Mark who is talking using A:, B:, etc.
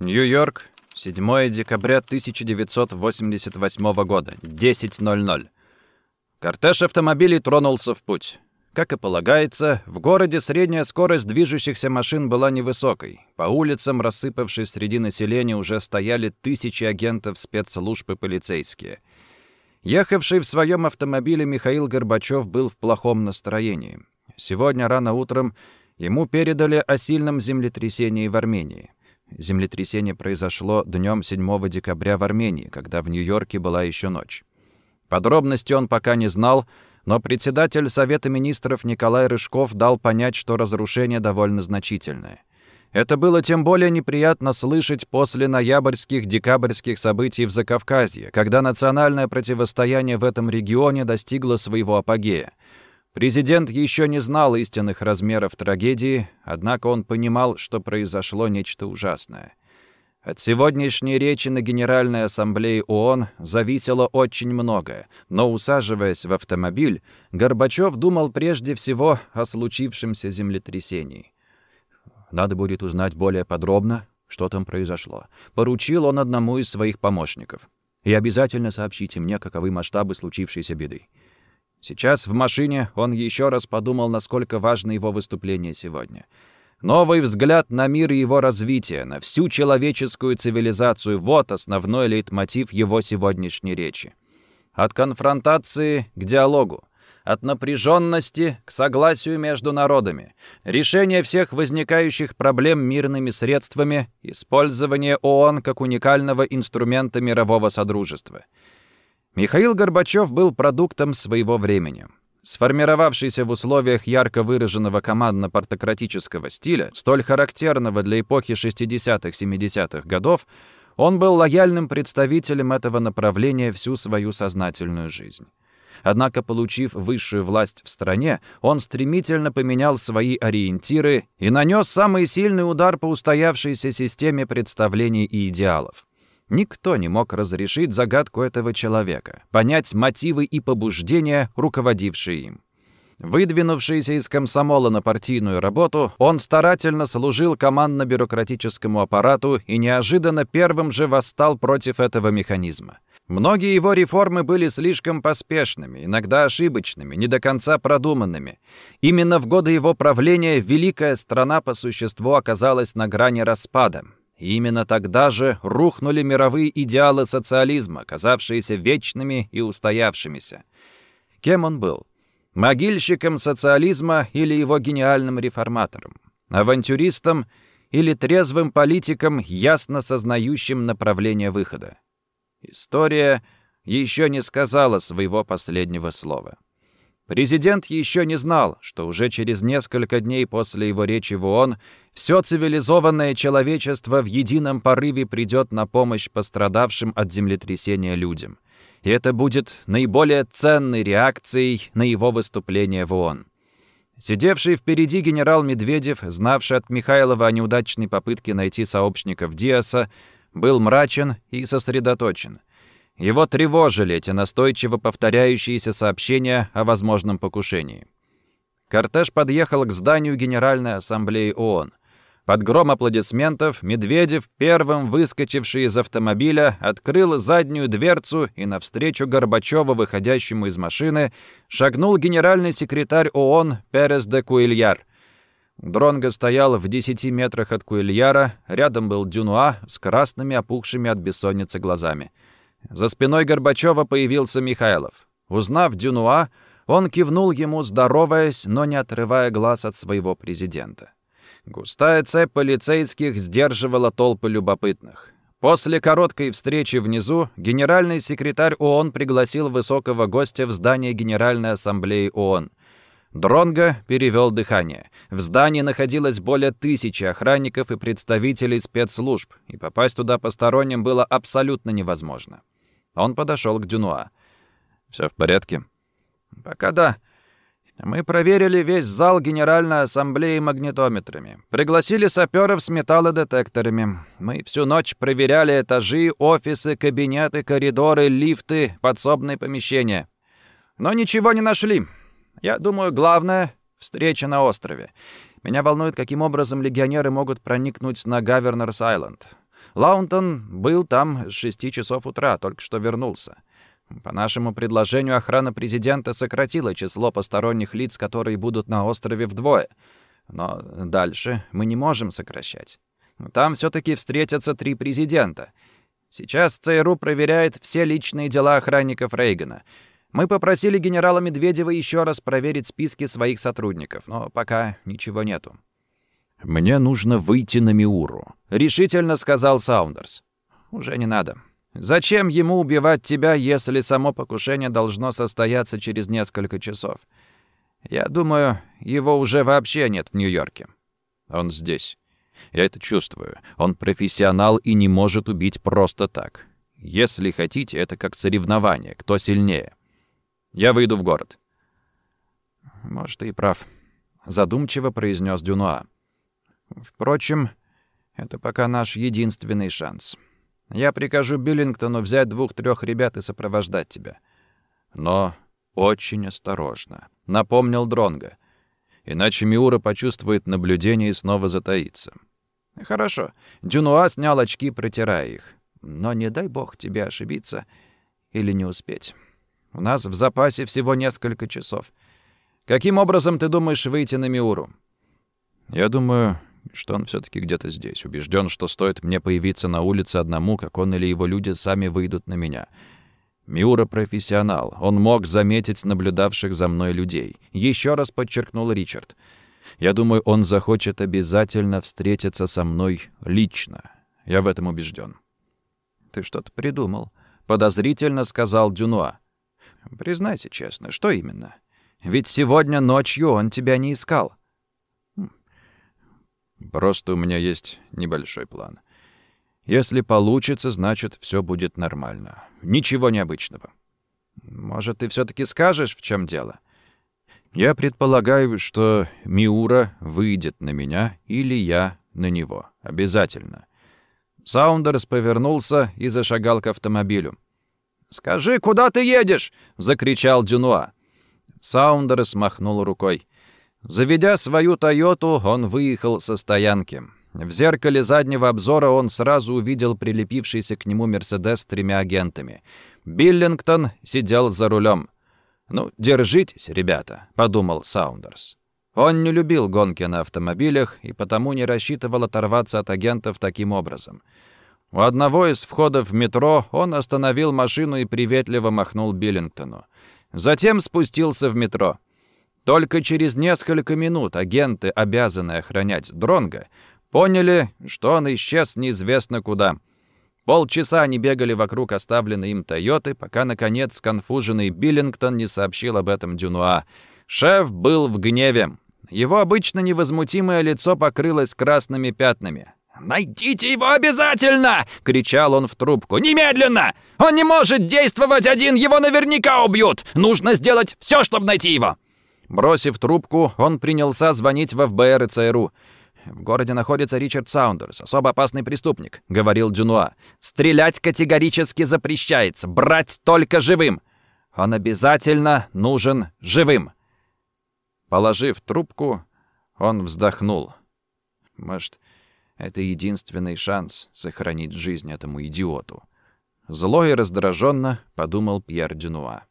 A: Нью-Йорк, 7 декабря 1988 года, 10.00. Кортеж автомобилей тронулся в путь. Как и полагается, в городе средняя скорость движущихся машин была невысокой. По улицам, рассыпавшись среди населения, уже стояли тысячи агентов спецслужб и полицейские. Ехавший в своем автомобиле Михаил Горбачев был в плохом настроении. Сегодня рано утром ему передали о сильном землетрясении в Армении. Землетрясение произошло днем 7 декабря в Армении, когда в Нью-Йорке была еще ночь. Подробности он пока не знал, но председатель Совета министров Николай Рыжков дал понять, что разрушение довольно значительное. Это было тем более неприятно слышать после ноябрьских, декабрьских событий в Закавказье, когда национальное противостояние в этом регионе достигло своего апогея. Президент еще не знал истинных размеров трагедии, однако он понимал, что произошло нечто ужасное. От сегодняшней речи на Генеральной Ассамблее ООН зависело очень многое, но, усаживаясь в автомобиль, Горбачев думал прежде всего о случившемся землетрясении. Надо будет узнать более подробно, что там произошло. Поручил он одному из своих помощников. И обязательно сообщите мне, каковы масштабы случившейся беды. Сейчас в машине он еще раз подумал, насколько важно его выступление сегодня. Новый взгляд на мир и его развитие, на всю человеческую цивилизацию — вот основной лейтмотив его сегодняшней речи. От конфронтации к диалогу, от напряженности к согласию между народами, решение всех возникающих проблем мирными средствами, использование ООН как уникального инструмента мирового содружества — Михаил Горбачев был продуктом своего времени. Сформировавшийся в условиях ярко выраженного командно-партократического стиля, столь характерного для эпохи 60-70-х годов, он был лояльным представителем этого направления всю свою сознательную жизнь. Однако, получив высшую власть в стране, он стремительно поменял свои ориентиры и нанес самый сильный удар по устоявшейся системе представлений и идеалов. Никто не мог разрешить загадку этого человека, понять мотивы и побуждения, руководившие им. Выдвинувшийся из комсомола на партийную работу, он старательно служил командно-бюрократическому аппарату и неожиданно первым же восстал против этого механизма. Многие его реформы были слишком поспешными, иногда ошибочными, не до конца продуманными. Именно в годы его правления великая страна по существу оказалась на грани распада. И именно тогда же рухнули мировые идеалы социализма, казавшиеся вечными и устоявшимися. Кем он был? Могильщиком социализма или его гениальным реформатором? Авантюристом или трезвым политиком, ясно сознающим направление выхода? История еще не сказала своего последнего слова. Президент еще не знал, что уже через несколько дней после его речи в ООН все цивилизованное человечество в едином порыве придет на помощь пострадавшим от землетрясения людям. И это будет наиболее ценной реакцией на его выступление в ООН. Сидевший впереди генерал Медведев, знавший от Михайлова о неудачной попытке найти сообщников Диаса, был мрачен и сосредоточен — его тревожили эти настойчиво повторяющиеся сообщения о возможном покушении. Кортеж подъехал к зданию Генеральной Ассамблеи ООН. Под гром аплодисментов Медведев, первым выскочивший из автомобиля, открыл заднюю дверцу и навстречу Горбачеву, выходящему из машины, шагнул генеральный секретарь ООН Перес де Куильяр. Дронго стоял в десяти метрах от Куильяра, рядом был Дюнуа с красными опухшими от бессонницы глазами. За спиной Горбачева появился Михайлов. Узнав Дюнуа, он кивнул ему, здороваясь, но не отрывая глаз от своего президента. Густая цепь полицейских сдерживала толпы любопытных. После короткой встречи внизу генеральный секретарь ООН пригласил высокого гостя в здание Генеральной Ассамблеи ООН. Дронго перевел дыхание. В здании находилось более тысячи охранников и представителей спецслужб, и попасть туда посторонним было абсолютно невозможно. Он подошел к Дюнуа. «Все в порядке?» «Пока да. Мы проверили весь зал Генеральной Ассамблеи магнитометрами. Пригласили саперов с металлодетекторами. Мы всю ночь проверяли этажи, офисы, кабинеты, коридоры, лифты, подсобные помещения. Но ничего не нашли. Я думаю, главное — встреча на острове. Меня волнует, каким образом легионеры могут проникнуть на Гавернерс-Айленд. Лаунтон был там с шести часов утра, только что вернулся. По нашему предложению охрана президента сократила число посторонних лиц, которые будут на острове вдвое. Но дальше мы не можем сокращать. Там все-таки встретятся три президента. Сейчас ЦРУ проверяет все личные дела охранников Рейгана. Мы попросили генерала Медведева еще раз проверить списки своих сотрудников, но пока ничего нету.
B: «Мне нужно выйти на Миуру», — решительно сказал Саундерс.
A: «Уже не надо. Зачем ему убивать тебя, если само покушение должно состояться через несколько часов? Я думаю, его уже вообще нет в Нью-Йорке.
B: Он здесь. Я это чувствую. Он профессионал и не может убить просто так. Если хотите, это как соревнование, кто сильнее. Я выйду в город.
A: Может, ты и прав, задумчиво произнес Дюнуа. Впрочем, это пока наш единственный шанс. Я прикажу Биллингтону взять двух-трех ребят и сопровождать тебя.
B: Но очень осторожно, напомнил Дронга. Иначе Миура почувствует наблюдение и снова затаится.
A: Хорошо. Дюнуа снял очки, протирая их. Но не дай бог тебе ошибиться или не успеть. У нас в запасе всего несколько часов. Каким образом ты думаешь выйти на Миуру?
B: Я думаю, что он все таки где-то здесь. Убежден, что стоит мне появиться на улице одному, как он или его люди сами выйдут на меня. Миура профессионал. Он мог заметить наблюдавших за мной людей. Еще раз подчеркнул Ричард. Я думаю, он захочет обязательно встретиться со мной лично. Я в этом убежден.
A: «Ты что-то придумал», — подозрительно сказал Дюнуа. «Признайся честно, что именно? Ведь сегодня ночью он тебя не искал».
B: Просто у меня есть небольшой план. Если получится, значит, все будет нормально. Ничего необычного.
A: Может, ты все таки скажешь, в чем дело?
B: Я предполагаю, что Миура выйдет на меня или я на него. Обязательно.
A: Саундерс повернулся и зашагал к автомобилю. «Скажи, куда ты едешь?» — закричал Дюнуа. Саундерс махнул рукой. Заведя свою «Тойоту», он выехал со стоянки. В зеркале заднего обзора он сразу увидел прилепившийся к нему «Мерседес» с тремя агентами. Биллингтон сидел за рулем. «Ну, держитесь, ребята», — подумал Саундерс. Он не любил гонки на автомобилях и потому не рассчитывал оторваться от агентов таким образом. У одного из входов в метро он остановил машину и приветливо махнул Биллингтону. Затем спустился в метро. Только через несколько минут агенты, обязанные охранять Дронга, поняли, что он исчез неизвестно куда. Полчаса они бегали вокруг оставленной им «Тойоты», пока, наконец, сконфуженный Биллингтон не сообщил об этом Дюнуа. Шеф был в гневе. Его обычно невозмутимое лицо покрылось красными пятнами. «Найдите его обязательно!» — кричал он в трубку. «Немедленно! Он не может действовать один, его наверняка убьют! Нужно сделать все, чтобы найти его!» Бросив трубку, он принялся звонить в ФБР и ЦРУ. «В городе находится Ричард Саундерс, особо опасный преступник», — говорил Дюнуа. «Стрелять категорически запрещается, брать только живым. Он обязательно нужен живым». Положив трубку, он вздохнул. «Может, это единственный шанс сохранить жизнь этому идиоту?» Зло и раздраженно подумал Пьер Дюнуа.